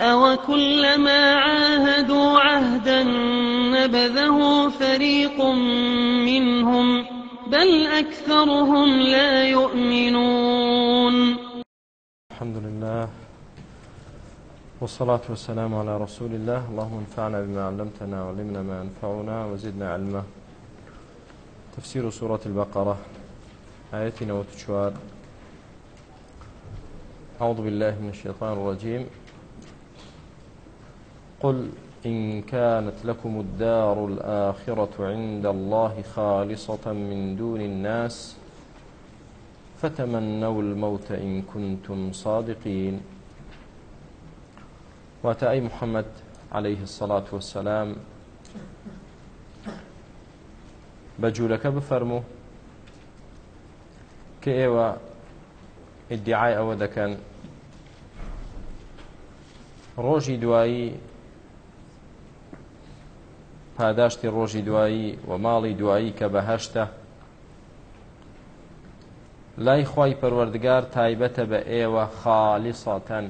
أوكلما عاهدوا عهدا نبذه فريق منهم بل أكثرهم لا يؤمنون الحمد لله والصلاة والسلام على رسول الله اللهم انفعنا بما علمتنا وعلمنا ما ينفعنا وزدنا علما تفسير سورة البقرة آياتنا وتشوار أعوذ بالله من الشيطان الرجيم قل إن كانت لكم الدار الآخرة عند الله خالصة من دون الناس فتمنوا الموت إن كنتم صادقين واتأي محمد عليه الصلاة والسلام بەجوولەکە بفەرمو کە ئێوە ئیدعای ئەوە دەکەن ڕۆژی دوایی پاداشتی ڕۆژی دوایی و ماڵی دوایی کە بەهشتە لای خی پەروەردگار تایبەتە بە ئێوە خالی ساتەن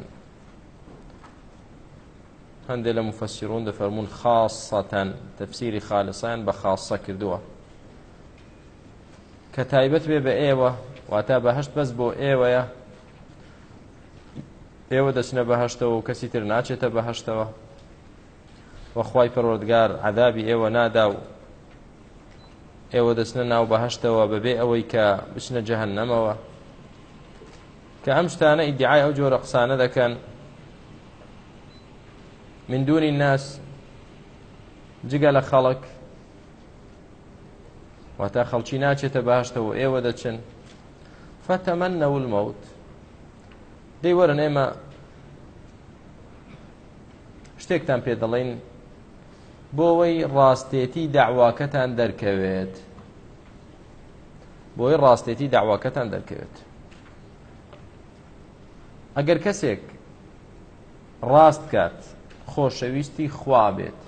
هەندێک لە مفەسیرون دەفەرمونون خاصەتەن تەفسیری خالسان بە خاصە کردووە کە تایبەت بێ بە ئێوە واتا بەهشت بەس بۆ ئێوەیە ئێوە دەچنە بەهشتەوە و کەسی تر ناچێتە بەهشتەوە وەخوای پەرۆردگار عذابی ئێوە نادا و ئێوە دەستنە ناو بەهشتەوە بەبێ ئەوەی کە بچنە جەهن نەمەوە کە ئەم شتانە ئیدعای ئەو جۆرە قسانە دەکەن من دووری ناس جگە لە خەڵک واتە خەڵکی ناچێتە باشتەوە ئێوە دەچن فتەمەەن نەولمەوت دەی وەرن ئێمە شتێکتان پێ دەڵێن بۆەوەی ڕاستێتی داواکەتان دەرکەوێت بۆی ڕاستێتی داواکەتان دەرکەوێت ئەگەر کەسێک ڕاست کات خۆشەویستی خوابێت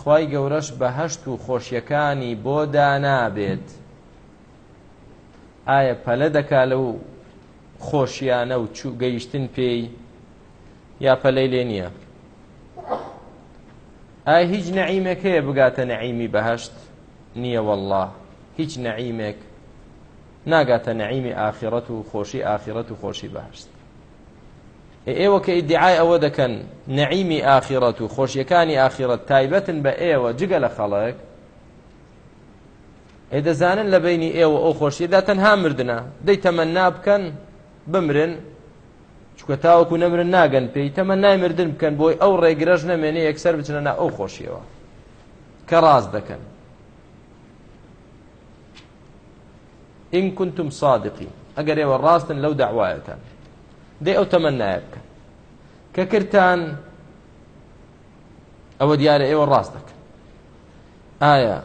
خی گەورەش بەهشت و خۆشیەکانی بۆ دانابێت ئایا پەلە دەکا لەو خۆشیانە و چوو گەیشتن پێی یا پەلەی لێ نییە ئای هیچ نەعیمێکەیە بگاتە نەعیمی بەهشت نییە والله هیچ نەعیمێک ناگاتە نەعیمی ئاخرەت و خۆشی ئاخرەت و خۆشی بەهشت ئێوە کە ئیدعای ئەوە دەکەن نەعیمی ئاخرەت و خۆشیەکانی ئاخرەت تایبەتن بە ئێوە جگە لە خەڵک ئێدەزانن لە بینی ئێوە ئەو خۆشیدا تەنها مردە دەیتەمەنا بکەن بمرن چکە تاوەکو نەمرن ناگەن پێی تەمە نامردن بکەن بۆی ئەو ڕێگرەژ نەمێنێ یەکسەر بچنە نا ئەو خۆشیەوە کە ڕاست دەکەن ئین کونتم صادقی ئەگەر ئێوە ڕاستن لەو داوایەتان دێ ئەو تەمە نایە بکەن کە کردتان ئەوە دیارە ئێوە ڕاست دەکەن ئایا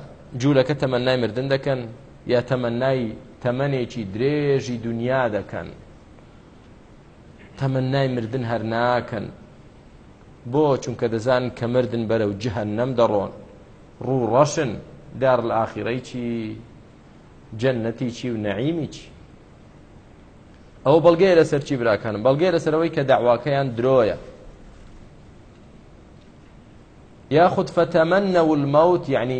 جوولەکە تەمەنای مردن دەکەن یا تەمەنای تەمەنێکی درێژی دنیا دەکەن تەمەنای مردن هەر ناکەن بۆ چونکە دەزان کە مردن بەرە و جهن نەم دەڕۆن ڕوو ڕەشن دار لە ئاخیرەی چی جەنەتی چی و نەعیمی چی ئەوە بەڵگەیە لەسەر چی براکانم بەڵگەیە لەسەرەوەی کە داواکەیان درۆیە ياخذ فتمنوا الموت يعني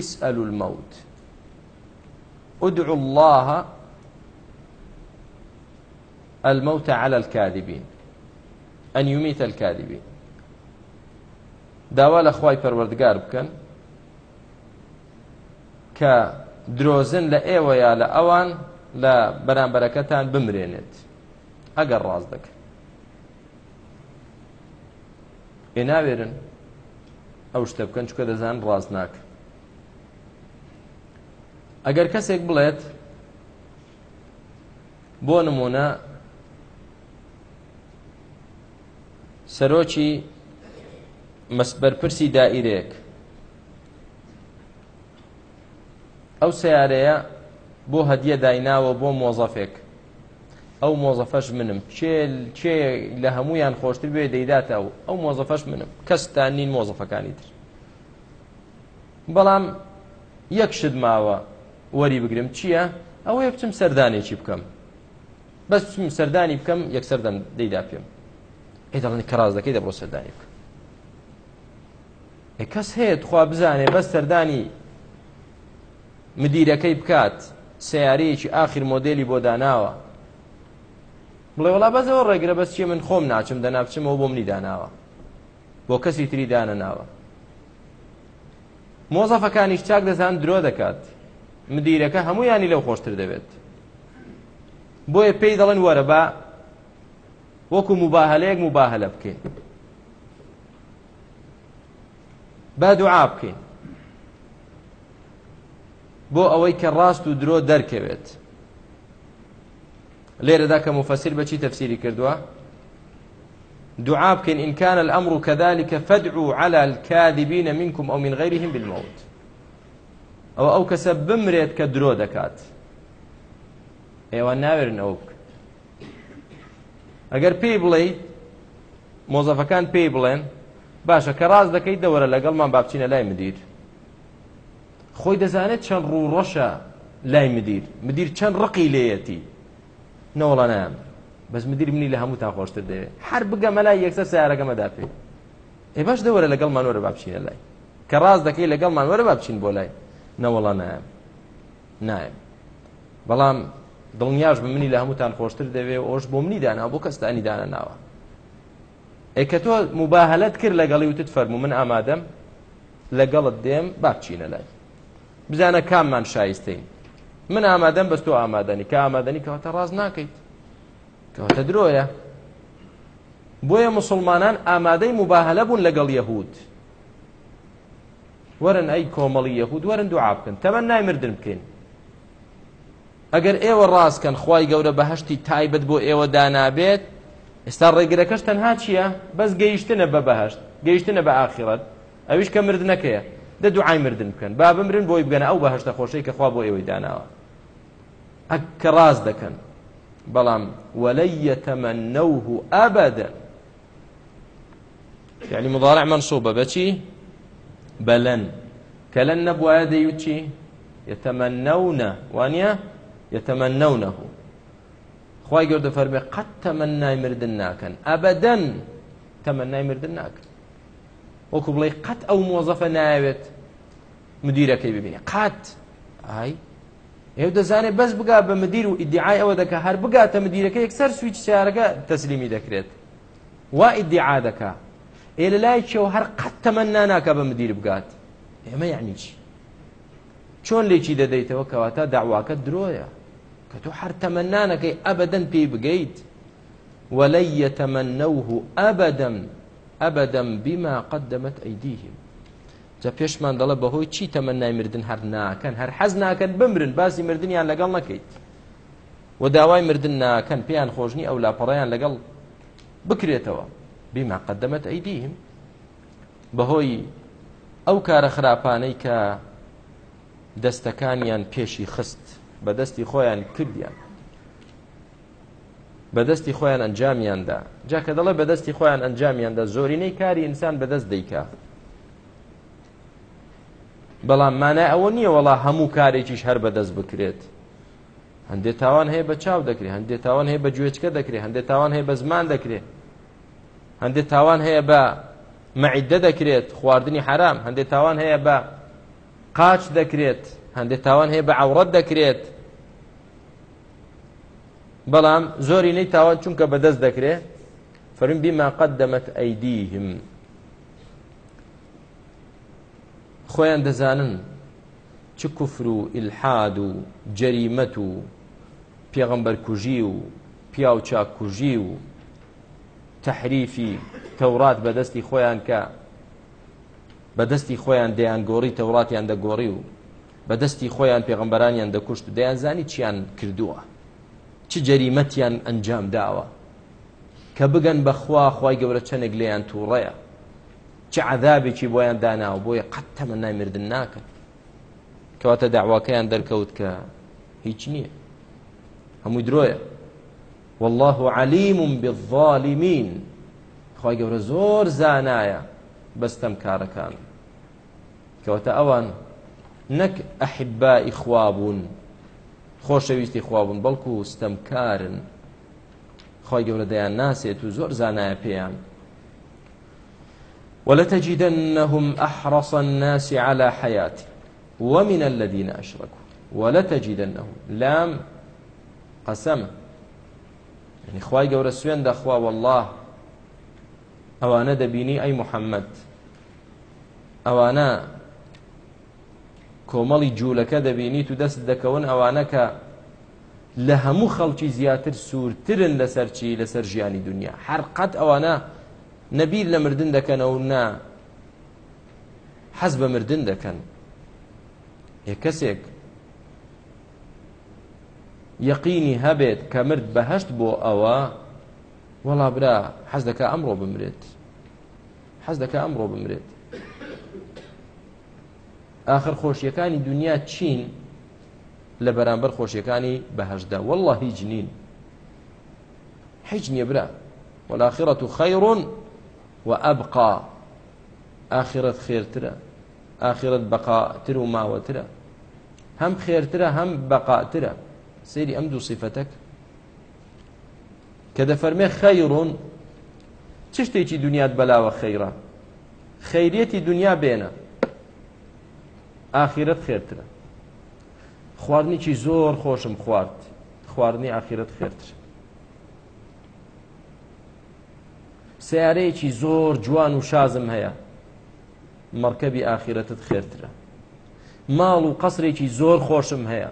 اسألوا الموت ادعوا الله الموت على الكاذبين أن يميت الكاذبين داوا لە خی پەروەردگار بکەن کە درۆزن لە ئێوەیە لە ئەوان لە بەرامبەرەکەتان بمرێنێت ئەگەر ڕاز دەکەن ئێ ناوێرن ئەو شتە بکەن چکە دەزان ڕاز ناکە ئەگەر کەسێک بڵێت بۆ نمونە سەرۆکی مەسبەرپرسی دائیرێک ئەو سیارەیە بۆ هەدیە دایناوە بۆ مۆزەفێک ئەو مۆزەفەش منم چێ لە هەمویان خۆشتر بێ دەیداتە ئەو ئەو مۆزەفەش منم کەستان نین مۆزەفەکانی تر بەڵام یەک شت ماوە وەری بگرم چییە ئەوەیە بچم سەردانێکی بکەم بەس بچم سەردانی بکەم یەک سەردان دەیدا پێم ئێداڵنی کەڕاز دەکەی دەبڕۆ سەردانی بکە کەس هەیە خوا بزانێ بە سەردانی مدیرەکەی بکات سیارەیەکی ئاخر مۆدلی بۆ داناوە بڵێ وڵا بەزەوە ڕێگرە بەس چی من خۆم ناچم دەناچمەوە بۆ منی داناوە بۆ کەسی تری دانەناوە مۆزەفەکانیش چاک دەزان درۆ دەکات مدیرەکە هەمویانی لەو خۆشتر دەبێت بۆیە پێی دەڵێن وەرە بە وەکو مباهلەیەک مباهلە بکەین با دوعا بکەین بۆ ئەوەی کە ڕاست و درۆ دەرکەوێت لێرەدا کە مفەسیر بەچی تەفسیری کردووە دعاء بكن إن كان الأمر كذلك فادعوا على الكاذبين منكم أو من غيرهم بالموت أو أو كسب بمريت كدرو دكات ئێوە ناوێرن ئەو بکە ئەگەر پێی بڵێ مۆزەفەکان پێی بڵێن باشە کە ڕاز دەکەی دەوەرە لەگەڵمان بابچینە لای مدیر خۆی دەزانێت چەند ڕوڕەشە لای مدیر مدیر چەند ڕقی لێەتی نەوەڵەنام بەس مدیر منی لە هەموو تا خۆشتر دەوێت هەر بگەمە لای یەکسەر سیارەکەمەدا پێ ئێ باش دەوەرە لەگەڵمان وەرە بابچینە لای کە ڕاز دەکەی لەگەڵمان وەرە بابچین بۆ لای نەوەڵە نایم نایم بەڵام دڵنیاش بە منی لە هەمووتان خۆشتر دەوێ ئۆش بۆ منی دانا بۆ کەستانی دانا ناوە ئەکە تۆ مباهلت کرد لەگەڵی وتت فەرمو من ئامادەم لەگەڵت دێم باچینە لای بزانە کاممان شایستین من ئامادەم بەست تۆ ئامادەنی کە ئامادەنی کەواتە ڕاز ناکەیت کەواتە درۆیە بۆیە مسلمانان ئامادەی مباهلە بوون لەگەڵ یەهود وەرن ئەی کۆمەڵی یەهود وەرن دوعاابکن تەمە نایمردن بکەین ئەگەر ئێوە ڕاستکەن خی گەورە بەهشتی تایبەت بۆ ئێوە دانابێت ئێستا ڕێگرەکەش تەنها چییە بەس گەیشتنە بە بەهشت گەیشتنە بە ئاخیرەت ئەویش کە مردنەکەیە دە دوعای مردن بکەن با بمرن بۆی بگەن ئەو بەهشتە خۆشەی کە خوا بۆ ئێوەی داناوە ئەک کە ڕاست دەکەن بەڵام وەلەیە تەمەنەوه ئابەدە یعنی مضارع منصوب بەچی بەلەن کە لەن نەبوایە دەیوت چی یتەمەنەونە وانە يتمنونه خواهی گەوردە فەرمێ قەت تەمەنای مردن ناکەن ئەبەدەن تەمەنای مردن ناکەن وەکو بڵێ قەت ئەو مۆزەفە ناوێت مدیرەکەی ببینێ قەت ئای ئێو دەزانێت بەس بگا بە مدیر و ئیدعای ئەوە دەکە هەر بگاتە مدیرەکە یەکسەر سویچ چارەکە تەسلیمی دەکرێت وا ئیدعا دەکە ئێ لە لای چێ و هەر قەت تەمەنا ناکە بە مدیر بگات ئێمە یعنی چی چۆن لێکی دەدەیتەوە کەواتە داواکە درۆیە کە تۆ هەر تەمەنانەکەی ئەبدەن پێی بگەیت وەلەی یەتەمەنەوه ئەبدەم ئەبدەم بیما قەدەمەت ئەیدیهم جا پێشمان دەڵە بەهۆی چی تەمە نایمردن هەر ناکەن هەر حەز ناکەن بمرن باسی مردنیان لەگەڵ نەکەیت و داوای مردن ناکەن پێیان خۆشنی ئەو لاپەڕیان لەگەڵ بکرێتەوە بیما قەدەمەت ئەیدیم بەهۆی ئەو کارە خراپانەی کە دەستەکانیان پێشی خست بە دەستی خۆیان کردیان بەدەستی خۆیان ئەنجامیاندا جا کە دەڵێ بەدەستی خۆیان ئەنجامیاندا زۆرینەی کاری ئینسان بەدەست دەیکا بەڵام مانای ئەوە نییە وەڵا هەموو کارێکیش هەر بەدەست بکرێت هەندێک تاوان هەیە بە چاو دەکرێت هەندێک تاوان هەیە بە گوێچکە دەکرێت هەندێک تاوان هەیە بە زمان دەکرێت هەندێک تاوان هەیە بە مەعیددە دەکرێت خواردنی حرام هەندێک تاوان هەیە بە قاچ دەکرێت هەندێک تاوان هەیە بە عورەت دەکرێت بەڵام زۆری نەی تاوان چونکە بەدەست دەکرێت فەرم بیما قەت دەمەت ئەیدیهم خۆیان دەزانن چ کوفر و ئیلحاد و جەریمەت و پێغەمبەر کوژی و پیاو چاکوژی و تحریفی تەورات بەدەستی خۆیان کە بەدەستی خۆیان دەیان گۆڕی تەوڵاتیان دەگۆڕی و بەدەستی خۆیان پێغمبەرانیان دەکوشت و دەیانزانی چیان کردووە چ جەریمەتیان ئەنجام داوە کە بگەن بەخوا خی گەورە چەنێک لێیان تووڕەیە چ عذابێکی بۆیان داناوە بۆیە قەت تەمە نامردن ناکەن کەواتە داواکەیان دەرکەوت کە هیچ نییە هەمووی درۆیە والله علیم بالظالمین خی گەورە زۆر زانایە بەستەم کارەکانم کەواتە ئەوان نەک ئەحبای خوابوون خۆشەویستی خوابوون بەڵکو ستەمکارن خۆی گەورە دەیان ناسێت و زۆر زانایە پێیان ولتجدنهم أحرص الناس على حياة ومن الذين أشركوا ولتجدنهم لام قسم يعني خواي قورة سوين دخوا والله أوانا دبيني أي محمد أوانا کۆمەڵی جوولەکە دەبینیت و دەست دەکەون ئەوانەکە لە هەموو خەڵکی زیاتر سوورترن لەسەر چی لەسەر ژیانی دنیا حرقەت ئەوانە نەبیر لە مردن دەکەنەوە نا حەز بە مردن دەکەن ێ کەسێک یەقینی هەبێت کە مرد بەهشت بۆ ئەوە وەڵا برا حەز دەکە ئەمڕۆ بمرێت حەز دەکە ئەمڕۆ بمرێت آخر خۆشیەکانی دنیا چین لە بەرامبەر خۆشیەکانی بەهشدا والله هیچ نین هیچ نییە برا والآخرة خير وأبقى آخرت خێرترە آخرت بەقاتر و ماوەترە هەم خێرترە هەم بەقاترە سەیری ئەم دوو سیفەتەک کە دەفەرمێ خەیڕۆن چ شتێکی دنیات بەلاوە خەیرە خەیرەتی دنیا بێنە ئاخیرەت خێرترە خواردنیی زۆر خۆشم خوارد خواردنی ئاخیرەت خێرتر سیارەیەکی زۆر جوان و شازم هەیە مەرکەبی ئاخیرەتت خێرترە ماڵ و قەسرێکی زۆر خۆشم هەیە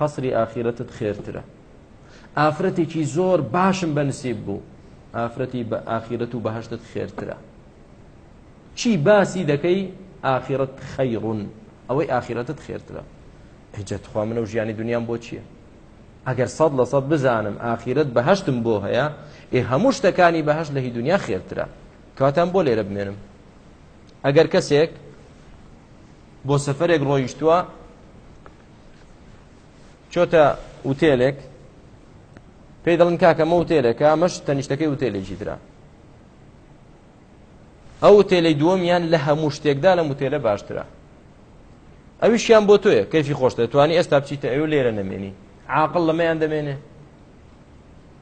قەسری ئاخیرەتت خێرترە ئافرەتێکی زۆر باشم بەنسیب بوو ئافرەتی بە ئاخیرەت و بەهشتت خێرترە چی باسی دەکەی ئاخرەت خەیڕون ئەوەی ئاخرەتت خێرترە هجەتخوا منە و ژیانی دنیام بۆ چییە ئەگەر سەد لە سەد بزانم ئاخرەت بەهشتم بۆ هەیە ئێ هەموو شتەکانی بەهشت لە هی دنیا خێرترە کەواتان بۆ لێرە بمێنم ئەگەر کەسێک بۆ سەفرێک ڕۆیشتووە چۆتە وتێلێک پێی دەڵن کاکەمە وتێلێکە مەش تەنیشتەکەی وتێلێکی درا ئەو تێلەی دووەمیان لە هەموو شتێکدا لە متێلە باشترە ئەویشیان بۆ تۆیە کەفی خۆش دەتوانانی ئێستا بچیتە ئەو لێرە نەمێنی عاقل لەمەیان دەمێنێ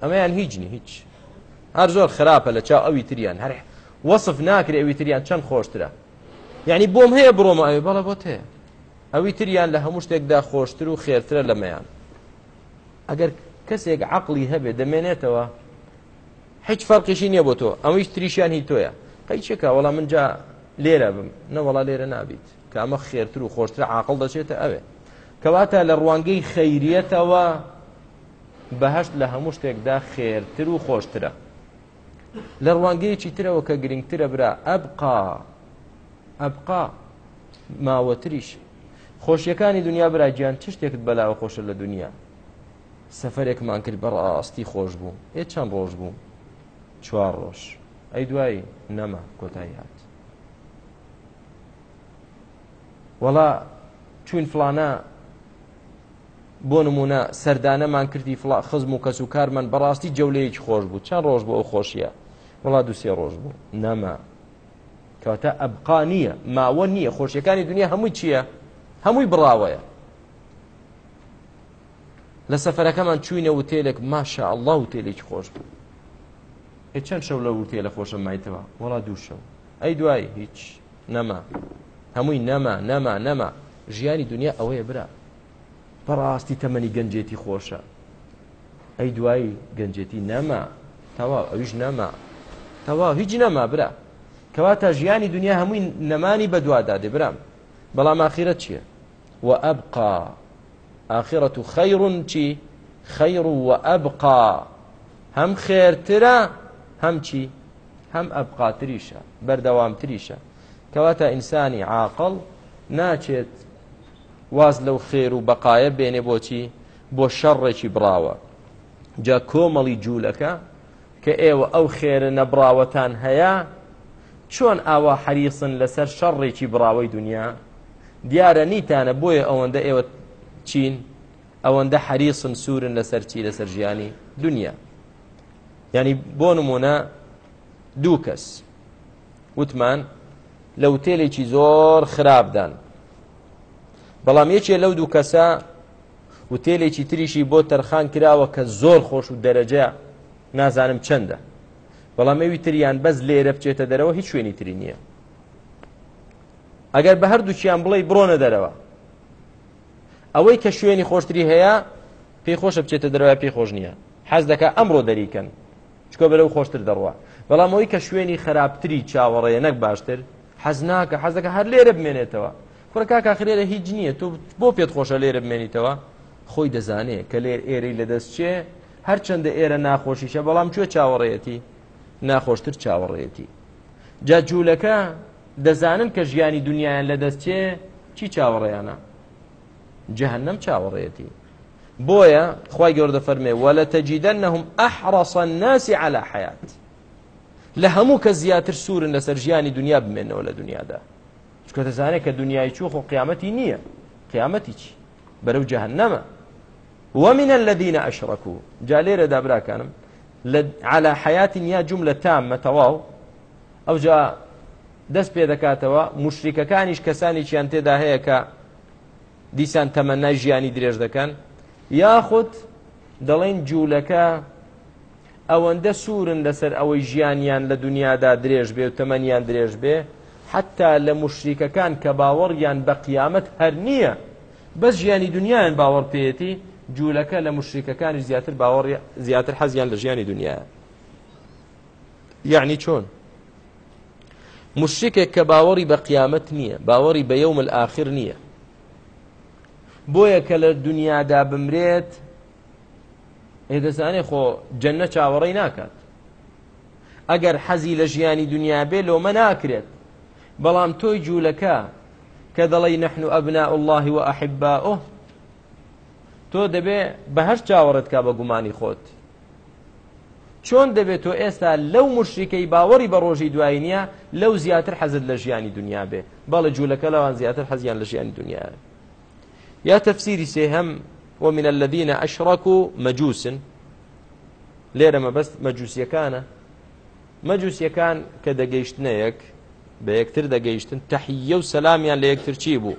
ئەمەیان هیچنی هیچ هەر زۆر خراپە لە چاو ئەوی تریان هەر وەصف ناکرێ ئەوی تریان چەند خۆشترە یعنی بۆم هەیە بڕۆمە ئەوی بەڵە بۆ تەیە ئەوی تریان لە هەموو شتێکدا خۆشتر و خێرترە لەمەیان ئەگەر کەسێک عقلی هەبێ دەمێنێتەوە هیچ فەرقیشی نییە بۆ تۆ ئەویش تریشیان هی تۆیە هیچێکە وەڵام منجا لێرە بم نەوەڵا لێرە نابیت کە ئەمە خێرتر و خۆشتر عاقل دەچێتە ئەوێ کەواتە لە ڕوانگەی خەیریەتەوە بەهشت لە هەموو شتێکدا خێرتر و خۆشترە لە ڕوانگەیەکی ترەوە کە گرنگترە برا ئەبقا ئەبقا ماوەتریش خۆشیەکانی دنیا برا گیان چ شتێکت بەلاوە خۆشە لە دنیا سەفرێکمان کرد بەڕاستی خۆش بوو هێ چەند ڕۆژ بوو چوار ڕۆژ ئەی دوایی نەما کۆتایی هات وەڵا چوین فلانە بۆ نمونە سەردانەمان کردی فڵ خزم و کەس و کارمان بەڕاستی جەولەیەکی خۆش بوو چەند ڕۆژ بۆ ئەو خۆشیە وڵا دووسێ ڕۆژ بوو نەما کەواتە ئەبقا نییە ماوە نییە خۆشیەکانی دنیا هەمووی چییە هەمووی بڕاوەیە لە سەفەرەکەمان چوینە وتێلێک ماشە ئەڵڵا و تێلێکی خۆش بوو هیچ چەند شەو لە ورتێ لە خۆشە مایتەوە وڵا دوو شەو ئەی دوای هیچ نەما هەمووی نەما نەما نەما ژیانی دنیا ئەوەیە برا بەڕاستی تەمەنی گەنجێتی خۆشە ئەی دوایی گەنجێتی نەما تەوا ئەویش نەما تەوا هیچ نەما برا کەواتە ژیانی دنیا هەمووی نەمانی بەدوادا دێ برام بەڵام ئاخیرەت چییە و ئەبقا ئاخیرەت و خەیڕون چی خەیر و ئەبقا هەم خێرترە هەم چی هەم ئەبقاتریشە بەردەوامتریشە کەواتە ئینسانی عاقڵ ناچێت واز لەو خێر و بەقایە بێنێ بۆچی بۆ شەڕێکی براوە جا کۆمەڵی جوولەکە کە ئێوە ئەو خێرە نەبراوەتان هەیە چۆن ئاوا حەریسن لەسەر شەڕێکی براوەی دنیا دیارە نیتانە بۆیە ئەوەندە ئێوە چین ئەوەندە حەریسن سوورن لەسەر چی لەسەر ژیانی دنیا ینی بۆ نمونە دوو کەس وتمان لە وتێلێکی زۆر خراپدان بەڵام یەکێ لەو دوو کەسە وتێلێکی تریشی بۆ تەرخان کراوە کە زۆر خۆش و دەرەجە نازانم چەندە بەڵام ئەوی تریان بەس لێرە بچێتە دەرەوە هیچ شوێنی تری نییە ئەگەر بە هەردووچیان بڵێ بڕۆنە دەرەوە ئەوەی کە شوێنی خۆشتری هەیە پێی خۆشە بچێتە دەرەوە پێی خۆش نییە حەز دەکە ئەمڕۆ دەریکەن چکۆ بەرەو خۆشتر دەڕوە بەڵام ئەوی کە شوێنی خراپتری چاوەڕێ نەک باشتر حەز ناکە حەزەکە هەر لێرە بمێنێتەوە کوڕ کاکخرێرە هیچ نییە تو بۆ پێت خۆشە لێرە بمێنیتەوە خۆی دەزانێت کە لێر ئێرەی لەدەست چێ هەرچەندە ئێرە ناخۆشیشە بەڵام کوێ چاوەڕێەتی ناخۆشتر چاوەڕێەتی جا جوولەکە دەزانن کە ژیانی دنیایان لەدەست چێ چی چاوەڕێیانە جەهنم چاوەڕێەتی بۆیە خی گەوردە فەرمێ وەلە تەجیدەنەهم ئەحڕەسە ناسی على حیات لە هەموو کە زیاتر سوورن لەسەر ژیانی دنیا بمێنەوە لە دنیادا چکە دەزانێت کە دنیای چوخ و قیامەتی نییە قیامەتی چی بەرەو جەهنەمە ومنە لە دینە ئەشڕەکو جا لێرە دابراکانم على حیاتی نیا جوم لە تاممە تەواو ئەو جا دەست پێ دەکاتەوە مشریکەکانیش کەسانی چیان تێدا هەیە کە دیسان تەمەنای ژیانی درێژ دەکەن یاخود دەڵێن جوولەکە ئەوەندە سوورن لەسەر ئەوەی ژیانیان لە دنیادا درێژ بێ و تەمەنیان درێژ بێ حتا لە مشریکەکان کە باوەڕیان بە قیامەت هەر نییە بەس ژیانی دنیایان باوەڕ پێێتی جوولەکە لە مشریکەکانی زیاتر باوەڕ زیاتر حەزیان لە ژیانی دنیا یعنی چۆن مشرکێک کە باوەڕی بە قیامەت نییە باوەڕی بە یوم الآخر نییە بۆیە کە لە دنیادا بمرێت ئێدەزانێ خۆ جەنە چاوەڕی ناکات ئەگەر حەزی لە ژیانی دنیا بێ لۆمە ناکرێت بەڵام تۆی جوولەکە کە دەڵی نەحن ئەبنا الله و ئەحبا ئۆ تۆ دەبێ بە هەر چاوەڕت کا بە گومانی خۆت چۆن دەبێت تۆ ئێستا لەو مشریکەی باوەڕی بە ڕۆژی دوایی نییە لەو زیاتر حەزت لە ژیانی دنیا بێ بەڵە جوولەکە لەوان زیاتر حەزیان لە ژیانی دنیاە يا تفسيري سيهم ومن الذين أشركوا مجوس لێرە مەبەست مەجووسیەکانە مەجووسیەکان کە دەگەیشتنەیەک بە یەکتر دەگەیشتن تەحیە و سەلامیان لە یەکتر چی بوو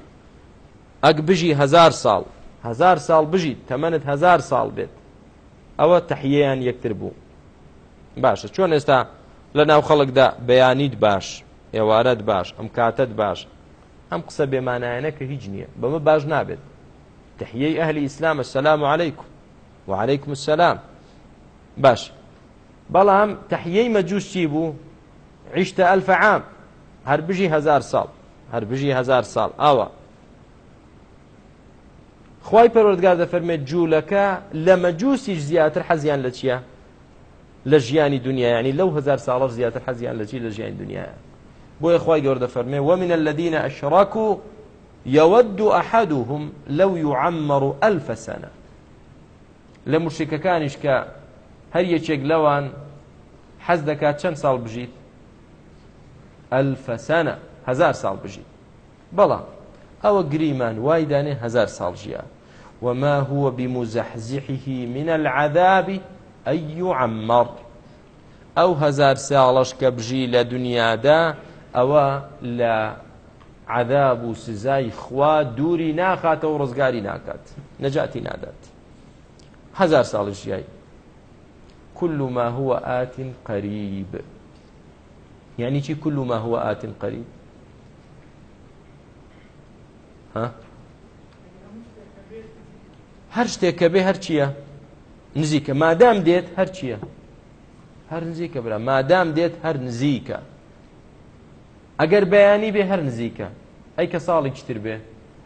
ئەک بژی هزار ساڵ هزار ساڵ بژیت تەمەنت هزار ساڵ بێت ئەوە تەحیەیان یەکتر بوو باشە چۆن ئێستا لە ناو خەڵکدا بەیانیت باش ئێوارەت باش ئەم کاتت باش ئەم قسە بێمانایەنە کە هیچ نییە بەمە باش نابێت تحیەی ئەهلی ئیسلامە سەسلام و عیکم و عیکم السلام باش بەڵام تحیەی مەجووس چی بوو عیشتە ئەلف عام هەر بژی هزار ساڵ هەر بژی هزار ساڵ ئاوە خی پەرۆردگار دەفەرمێت جوولەکە لە مەجووسیش زیاتر حەزیان لە چییە لە ژیانی دنیایانی لەو هزار ساڵە زیاتر حەزیان لە چی لە ژیانی دنیاە بۆیە خی گەوردە فەرمێ ومنە لە دینە ئەشڕاک و يود أحدهم لو يعمر ألف سنة لمشركة كانش كا هل يشيك لوان حزدك كم سال بجيت ألف سنة هزار سال بجيت بلا أو قريمان وايداني هزار سال جيا وما هو بمزحزحه من العذاب أن يعمر أو هزار سالش كبجي لدنيا دا أو لا عذاب و سزای خوا دووری ناخاتەوە و ڕزگاری ناکات نەجاتی نادات هزار ساڵ ژیایی كل ما هو آت قريب يعني چی كل ما هو آت قريب ها هەر شتێکە بێ هەر چییە نزیکە مادام دێت هەر چییە هەر نزیکە برا مادام دێت هەر نزیکە ئەگەر بەیانی بێ هەر نزیکە ئەی کە ساڵی چتر بێ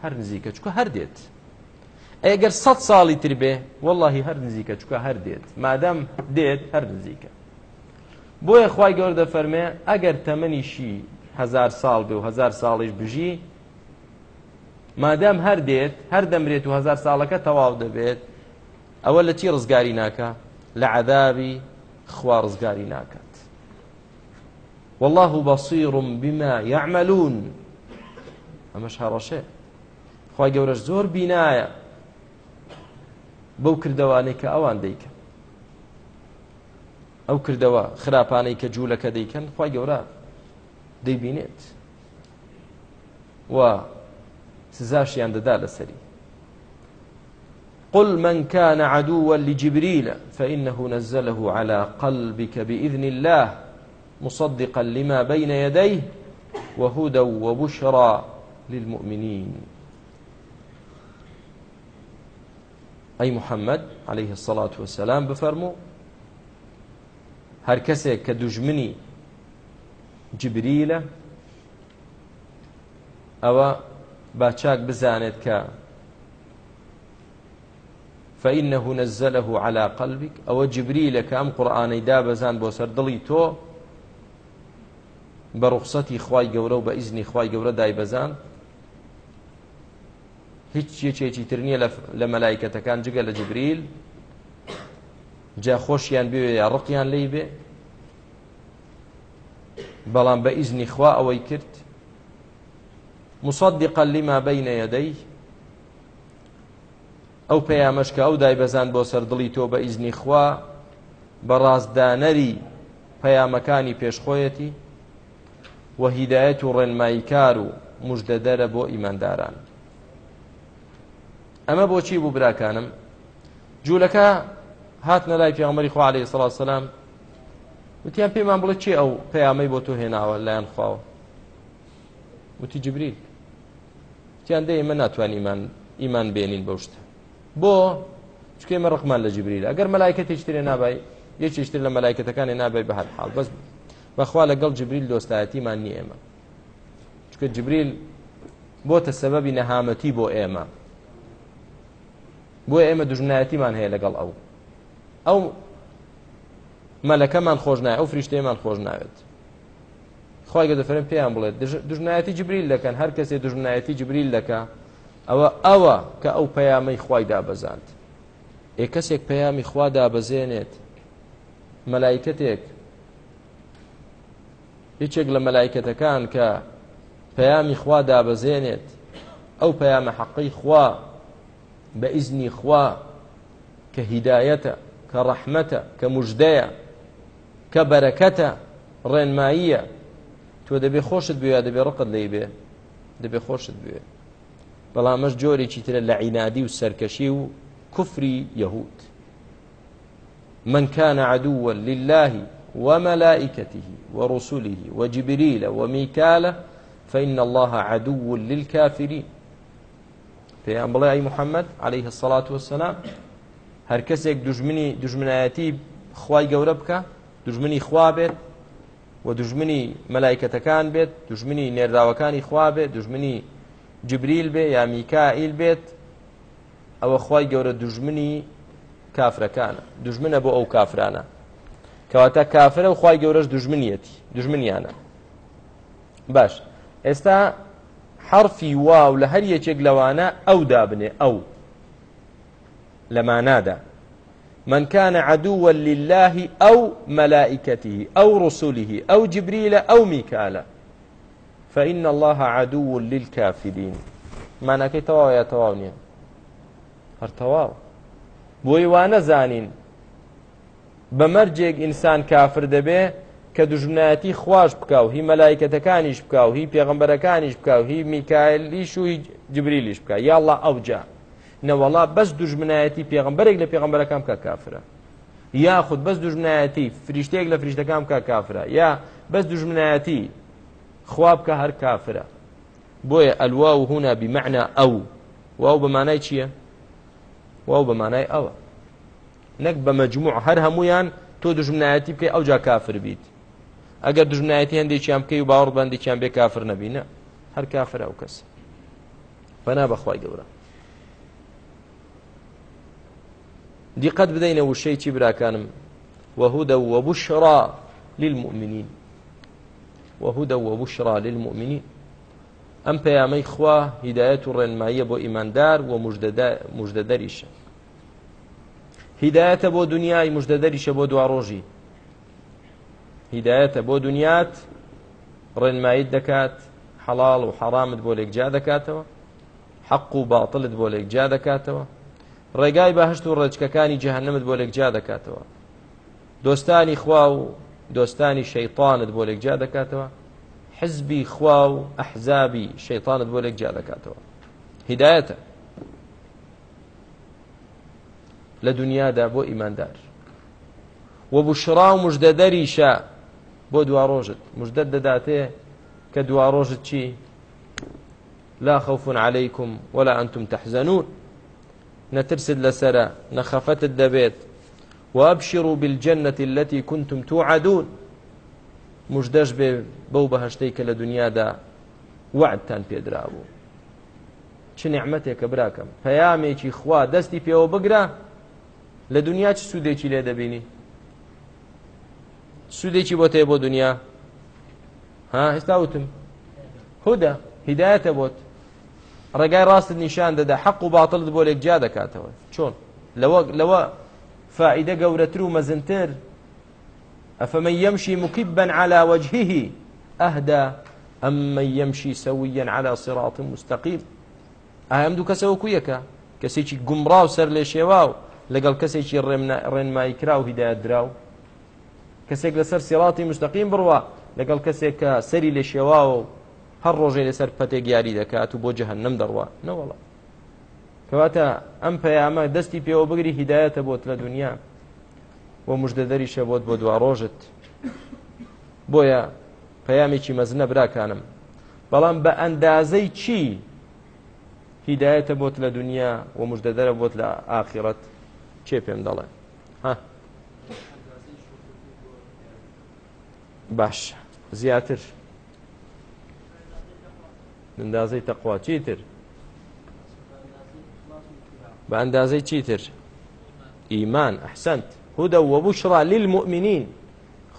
هەر نزیکە چکە هەر دێت ئەگەر سە ساڵی تر بێ واللهی هەر نزیکە چکە هەر دێت مادەم دێت هەر نزیکە بۆیە خی گەوردە فەرمێ ئەگەر تەمەنیشی هزار ساڵ بێ و هزار ساڵیش بژی مادام هەر دێت هەر دەمرێت و هزار ساڵەکە تەواو دەبێت ئەوە لە چی ڕزگاری ناکە لە عذابی خوا ڕزگاری ناکات والله بصير بما يعملون ئەمەش هەڕەشێ خی گەورەش زۆر بینایە بەو کردەوانەی کە ئەوان دەیکەن ئەو کردەوە خراپانەی کە جوولەکە دەیکەن خی گەورە دەیبینێت و سزاشیان دەدا لەسەری قل من كان عدوا لجبريل فإنه نزله على قلبك بإذن الله مصدقا لما بين يديه وهدى وبشرى للمؤمنين ئەی محەممەد عليه الصلاة وسلام بفەرموو هەر کەسێک کە دوژمنی جبریلە ئەوە باچاک بزانێت کە فإنه نزله على قلبك ئەوە جبریلە کە ئەم قورآانەی دابەزان بۆ سەر دڵی تۆ بە ڕوخسەتی خی گەورە و بە ئیزنی خی گەورە دایبەزان هیچ یەکێکی تر نییە لە مەلایکەتەکان جگە لە جبریل جا خۆشیان بێ یا ڕقیان لی بێ بەڵام بە ئیزنی خوا ئەوەی کرد مصدقا لما بين يديه ئەو پەیامەشکە ئەو دایبەزان بۆ سەردڵی تۆ بە ئیزنی خوا بە ڕازدانەری پەیامەکانی پێشخۆیەتی و هیدایەت و ڕێنماییکار و مژدەدەرە بۆ ئیمانداران ئەمە بۆچی بوو براکانم جوولەکە هاتنە لای پیامەری خوا عليه سڵ سلام وتیان پێمان بڵێ چی ئەو پەیامەی بۆ تۆ هێناوە لایەن خواوە وتی جبریل تیان دە ئێمە ناتوانین ئیمان بێنین بەشتە بۆ چکێمە ڕقمان لە جبریل ئەگەر مەلایکە تێشترێ نابای یەکێشتر لە مەلایکەتەکانی نابای بە هەر حاڵ بەس بوو بەخوا لەگەڵ جبریل دۆستایەتیمان نی ئێمە چکە جبریل بۆتە سەبەبی نەهامەتی بۆ ئێمە بۆ ئێمە دژنایەتیمان هەیە لەگەڵ ئەو ئەو مەلەکەمان خۆش نایە ئەو فریشتەیەمان خۆش ناوێت خی گەدەفرن پێیان بڵێت دژنایەتی جبریل دەکەن هەر کەسێ دژنایەتی جبریل دەکە ئەوە ئەوە کە ئەو پەیامەی خی دابەزاند ئێ کەسێک پەیامی خوا دابەزێنێت مەلایکتێک هیچێک لە مەلایکەتەکان کە پەیامی خوا دابەزێنێت ئەو پەیامە حەقی خوا بە ئیزنی خوا کە هیدایەتە کە ڕەحمەتە کە مژدەیە کە بەرەکەتە ڕێنماییە تۆ دەبێ خۆشت بێ دەبێ ڕقت لی بێ دەبێ خۆشت بێ بەڵامەش جۆرێکی ترە لە عینادی و سەرکەشی و كفر يهود من كان عدوا لله وملائكته ورسله وجبريل وميكاله فإن الله عدو للكافرين في أنبلاء أي محمد عليه الصلاة والسلام هر کەسێک دژمنی دژمنایەتی خوای گەورە بکە دژمنی خوا بێت و دژمنی مەلایکەتەکان بێت دژمنی نێرداوەکانی خوا بێت دژمنی جبریل بێ یا میکائیل بێت ئەوە خوای گەورە دژمنی کافرەکانە دژمنە بۆ ئەو کافرانە کەواتە کافرە و خی گەورەش دژمنیەتی دژمنیانە باش ئێستا حرفی واو لە هەر یەکێک لەوانە ئەو دابنێ ئەو لەمانادا من كان عدوا لله أو ملائكته أو رسله أو جبريل أو ميكالا فإن الله عدو للكافرين مانەکەی تەواوە یا تەواو نییە هەر تەواو بۆی وانە زانین بە مەرجێک ئینسان کافر دەبێ کە دژمنایەتی خوش بکە و هی مەلایکەتەکانیش بکە و هی پێغمبەرەکانیش بکە و هی میکایلیش و جبریلیش بکە یاڵە ئەوجا نەوەڵا بەس دژمنایەتی پێغمبەرێک لە پێغمبەرەکان بکە کافرە یاخود بەس دژمنایەتی فریشتێک لە فریشتەکان بکە کافرە یا بەس دژمنایەتی خواب بکە هەر کافرە بۆیە ئەلوا و هونا بیمەعنا ئەو واو بەمانای چییە؟ واو بەمانای ئەوە نەک بە مەجموع هەر هەمویان تۆ دژمنایەتی پێ ئەوجا کافر بیت ئەگەر دژمنایەتی هەندێکیان بکەی و باوەڕ بەندێکیان بێ کافر نەبینە هەر کافر ئەو کەس بەنا بەخوای گەورە دیقەت بدەینە وشەیکی براکانم وهدى وبشرى للمؤمنين وهدى وبشرى للمؤمنين ئەم پەیامەی خوا هیدایەت و ڕێنماییە بۆ ئیماندار و مژدەدەریشە هیدایەتە بۆ دنیای مژدەدەریشە بۆ دواڕۆژی هیدایەتە بۆ دنیات ڕێنمایت دەکات حەڵاڵ و حەرامت بۆ لێکجا دەکاتەوە حەق و باڵتلت بۆ لێکجا دەکاتەوە ڕێگای بەهشت و ڕێچکەکانی جەهنمت بۆ لێکجا دەکاتەوە دۆستانی خوا و دۆستانی شەیطانت بۆ لێکجا دەکاتەوە حزبی خوا و ئەحزابی شەیطانت بۆ لێکجا دەکاتەوە هیدایەتە لە دنیادا بۆ ئیماندار وە بشرا و مژدەدەریشە بۆ دوا ڕۆژت مژدەت دەداتێ کە دوا ڕۆژت چی لا خوف عليكم ولا أنتم تحزنون نترسد لسرى نخفت الدبيت وأبشروا بالجنة التي كنتم توعدون مجدش بو بهشتيك لدنيا دا وعدتان بيدرابو چه نعمتك براكم فيامي چي خوا دستي بيو بقرا لە دنیا چ سوودێکی لێ دەبینی سوودێکی بۆ تێ بۆ دنیا ها ئێستا وتم هدە هیدایەتە بۆت ڕێگای ڕاستت نیشان دەدا حەق و باتڵت بۆ لێک جا دەکاتەوە چۆن لەوە لەوە فائدە گەورەتر و مەزنتر ئەفەمە یەمشی مکیببەن على وجهه ئەهدا ئەممە یەمشی سەویەن على صراط مستەقیم ئاەم دوو کەسەوە کویەکە کەسێکی گومڕاو سەر لێ شێواو لەگەڵ کەسێکی ڕێنمایکرا و هیدایەت دراو کەسێک لەسەر سیڵاتی مستەقیم بڕوە لەگەڵ کەسێک کە سەری لە شێواوە و هەر ڕۆژێ لەسەر پەتێک یاری دەکات و بۆ جەهنم دەڕوە نەوەڵە کەواتە ئەم پەیامە دەستی پێوە بگری هیدایەتە بۆت لە دنیا بۆ مژدەدەری شەبت بۆ دوا ڕۆژت بۆیە پەیامێکی مەزنە براکانم بەڵام بە ئەندازەی چی هیدایەتە بۆت لە دنیا و مژدەدەرە بۆت لە ئاخیرەت کێ پێم دەڵێ باش زیاتر ئەندازەی تەخوا چیتر بە ئەندازەی چیتر ئیمان ئەحسەند هدە وەبوشڕا للمؤمنین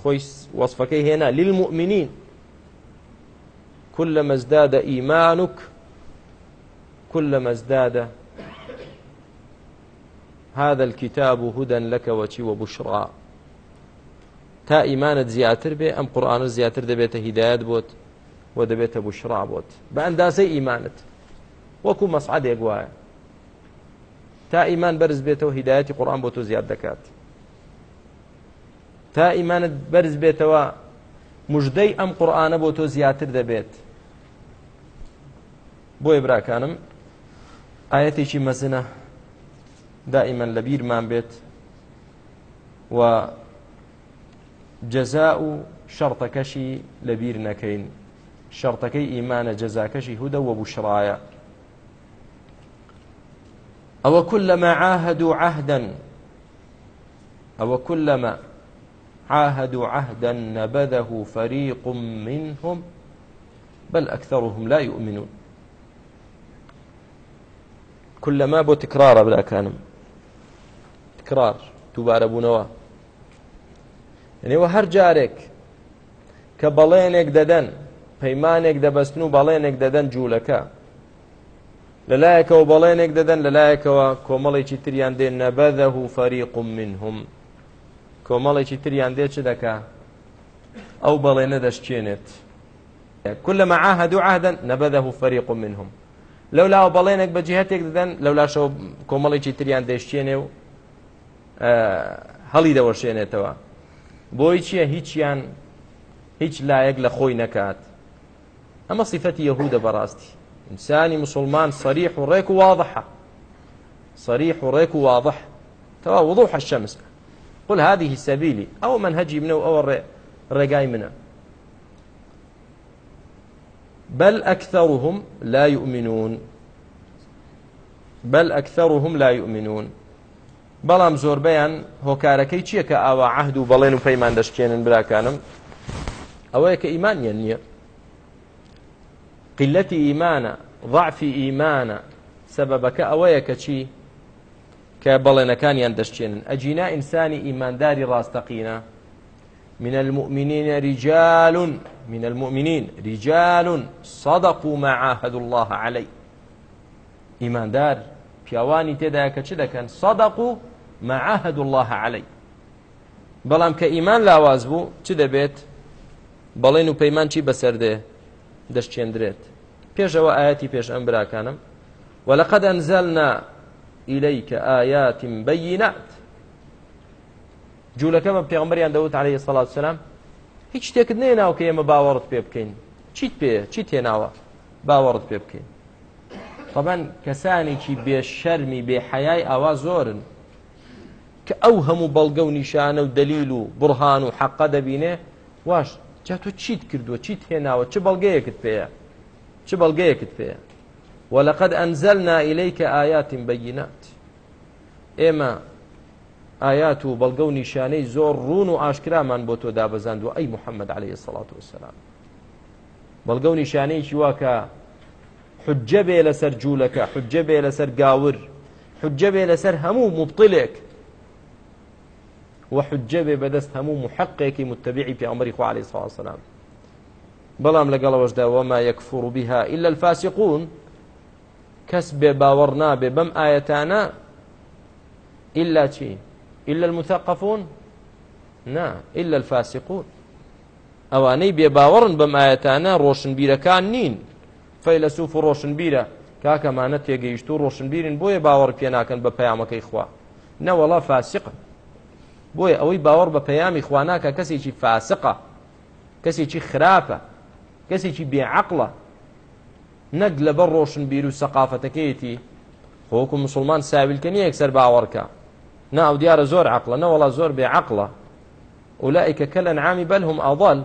خۆی وەصفەکەی هێنا للمؤمنین كلما ازداد إيمانك كلما ازداد هذا الكتاب هدى لك وتي وبشرى تا ئیمانت زیاتر بێ ئەم قورآانە زیاتر دەبێتە هیدایەت بۆت و دەبێتە بشرا بۆت بە ئەندازەی ئیمانت وەکو مەسعادێک وایە تا ئیمان بەرز بێتەوە هیدایەتی قورآان بۆ تۆ زیاد دەکات تا ئیمانت بەرز بێتەوە مژدەی ئەم قورآانە بۆ تۆ زیاتر دەبێت بۆیە براکانم ئاەتێکی مەزنە دائما لەبیرمان بێت و جەزا و شەڕتەکەشی لەبیر نەکەین شەڕتەکەی ئیمانە جەزاکەشی هودە وە بشڕایە ئەوە كلما عاهدوا عهدا أو كلما عاهدوا عهدا نبذه فريق منهم بل أكثرهم لا يؤمنون كلما بو تكرار بلا كانم تکرار دووبارە بوونەوە یعنیوە هەر جارێک کە بەڵێنێک دەدەن پەیمانێک دەبەستن و بەڵێنێک دەدەن جوولەکە لەلایەکەوە بەڵێنێک دەدەن لەلایەکەوە کۆمەڵێکی تریان دێن نەبەدە و فەریقم منهم کۆمەڵێکی تریان دێ چ دەکا ئەو بەڵێنە دەشتێنێت كلما عاهدوا عهدا نبذه فريق منهم لولا بەڵێنێک بە جهتێک دەدەن لەولاشەوە کۆمەڵێکی تریان دەشتێنێ و هەڵی دەوەشێنێتەوە بۆی چییە هیچیان هیچ لایەک لە خۆی نەکات ئەمە صفەتی یەهودە بەڕاستی ئینسانی مسلمان صریح و ڕێک و واضحە صريح وڕێک و واضح تەوا وضوح الشمس قل هذه سبيلي أو من هجي منه أو ڕێگای منە بل أكثرهم لا يؤمنون بل أكثرهم لا يؤمنون بەڵام زۆربیان هۆکارەکەی چییە کە ئاوا عهد و بەڵێن و پەیمان دەشتێنن براکانم ئەوەیە کە ئیمانیان نییە قلەتی ئیمانە ضعفی ئیمانە سەبەبەکە ئەوەیە کە چی کە بەڵێنەکانیان دەشتێنن ئەجینا ئینسانی ئیمانداری ڕاستەقینە من المؤمنين رجال من المؤمنين رجال صدقوا ما عاهدوا الله عليه إيمان دار پیاوانی تێدایە کە چ دەکەن سەدەق و مەعاهد الله عليهی بەڵام کە ئیمان لاواز بوو چ دەبێت بەڵێن و پەیمان چی بەسەردێ دەشتێندرێت پێشەوە ئاەتی پێش ئەم براکانم ولقد أنزلنا إليك آيات بينات جوولەکە بە پێغمبەریان دەوت عليه سلاات سلام هیچ شتێکت نێناو کە ئێمە باوەڕت پێ بکەین چیت پێ چی تێناوە باوەڕت پێ بکەین طبعا کەسانێکی بێشەرمی بێحیای ئاوا زۆرن کە ئەو هەموو بەڵگە و نیشانە و دلیل و بڕهان و حەقە دەبینێ واش جا تۆ چیت کردووە چیت هێناوە چ بەڵگەیەکت پێەیە چ بەڵگەیەکت پێەیە وەلقد ئەنزەلنا ئیلەیکە ئاياتیم بەگینات ئێمە ئايات و بەڵگە و نیشانەی زۆر ڕون و ئاشکرامان بۆ تۆ دابەزاند و ئەی محەممەد عليه سەڵات وسلام بەڵگە و نیشانەیەکی واکە حجە بێ لەسەر جوولەکە حجە بێ لەسەر گاور حجە بێ لەسەر هەموو مبطلێک وحجە بێ بەدەست هەموو محقێکی متتەبیعی پیامەری خو عليه الصلاة والسلام بەڵام لەگەڵەوەشدا وما يكفر بها إلا الفاسقون کەس بێ باوەڕ نابێ بەم ئاەتانە إلا چی إلا المثقفون نا إلا الفاسقون ئەوانەی بێباوەڕن بەم ئاەتانە ڕۆشنبیرەکان نین فەیلسوف و ڕۆشنبیرە کاکەمانە تێگەیشت و ڕۆشنبیرن بۆیە باوەڕ پێناکەن بە پەیامەکەی خوا نەوەڵا فاسقن بۆیە ئەوەی باوەڕ بە پەیامی خواناکە کەسێکی فاسقە کەسێکی خراپە کەسێکی بێعقلە نەک لەبەر ڕۆشنبیر و سەقافەتەکەیەتی خۆکو مسلمان ساویلکە نیە یەکسەر باوەڕکە ناو دیارە زۆر عقلە نەوەڵا زۆر بێعقلە ئولائیکە کە لە نعامی بەل هم ئەڵ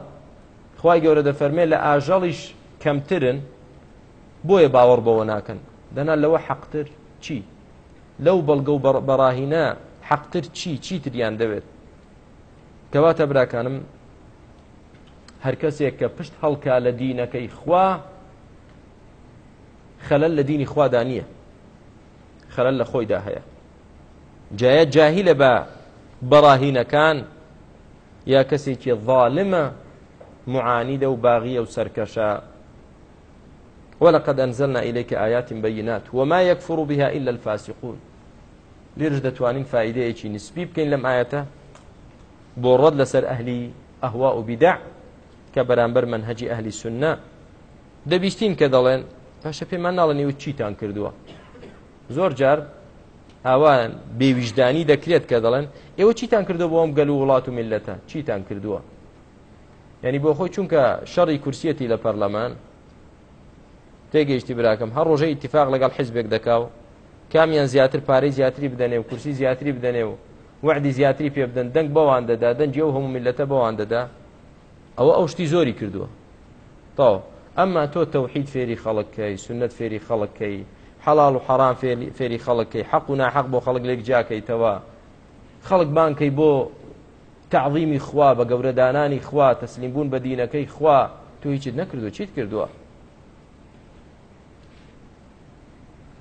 خی گەورە دەفەرمێ لە ئاژەڵیش کەمترن بۆیە باوەڕ بەوە ناکەن دەنا لەوە حەقتر چی لەو بەڵگە و بەڕاهینە حەقتر چی چی تریان دەوێت کەواتە براکانم هەر کەسێک کە پشت هەڵکا لە دینەکەی خوا خەلل لە دینی خوادا نییە خەلل لە خۆیدا هەیە جایە جاهی لە بە بەڕاهینەکان یا کەسێکی ظالمە معانیدە و باغیە و سەرکەشە ولقد أنزلنا إليك آيات بينات وما يكفر بها إلا الفاسقون لێرش دەتوانین فائیدەیەکی نسبی بکەین لەم ئاەتە بۆ ڕۆد لەسەر ئەهلی ئەهوا و بیدع کە بەرامبەر منهجی ئەهلی سنە دەبیستین کە دەڵێن پاشە پێمان ناڵێنی و چیتان کردووە زۆر جار هاوان بێویژدانی دەکرێت کە دەڵێن ئێوە چیتان کردو بۆ ئەم گەل و وڵات و میلەتە چیتان کردووە یعنی بۆ خۆی چونکە شەڕی کورسەتی لە پەرلەمان تێگەیشتی براکەم هەر ڕۆژەی اتفاق لەگەڵ حزبێک دەکاو کامیان زیاتر پارەی زیاتری بدەنێ و کورسی زیاتری بدەنێ و وعدی زیاتری پێ بدەن دەنگ بەوان دەدا دەنجی ئەو هەموو میلەتە بەوان دەدا ئەوە ئەو شتی زۆری کردووە تاو ئەمما تۆ تەوحید فێری خەڵکەی سنت فێری خەڵکەی حەڵال و حەرام فێری خەڵکەی حەق و ناحەق بۆ خەڵک لێک جاکەیتەوە خەڵک بانکەی بۆ تعظیمی خوا بە گەورەدانانی خوا تەسلیمبوون بە دینەکەی خوا تو هیچیت نەکردو چیت کردووە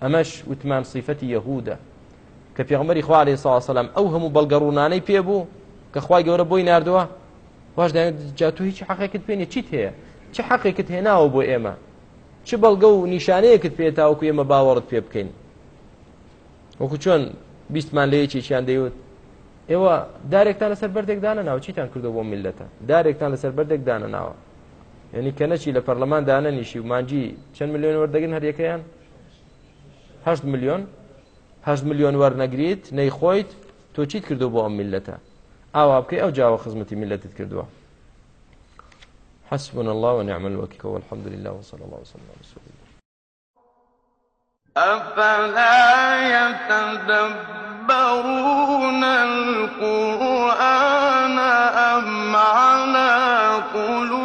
ئەمەش وتمان سیفەتی یەهودە کە پێغمەری خوارێ ساواسەلام ئەو هەموو بەڵگەڕوونانەی پێبوو کە خخوای گەورە بۆی نردووە واش جاتو هیچ حقێکت پێێنێ چیت هەیە چ حقێکت هێناوە بۆ ئێمە چ بەڵگە و نیشانەیەکت پێ تاوەکو ئێمە باوەڕت پێ بکەین وەکو چۆن بیستمان لە یەکێکیان دەیوت ئێوە دارێکتان لەسەر بەردێکدانە ناو چیتان کردو بۆ میلەتە دارێکتان لەسەر بەردێکدانە ناوە یعنی کە نەچی لە پەرلەمان دانە نیشی و مانجی چەند میلیۆن وەردەگەن هەریەکەیان هەشت میلیۆن هەشت میلیۆن وەرنەگریت نەیخۆیت تۆ چیت کردو بۆ ئەم میلەتە ئاوا بکەی ئەو جاوە خزمەتی میلەتت کردووە حسبنا الله ونعم الوكيل والحمد لله وصلى الله وسلم على رسول الله أفلا يتدبرون القرآن أم على قلوب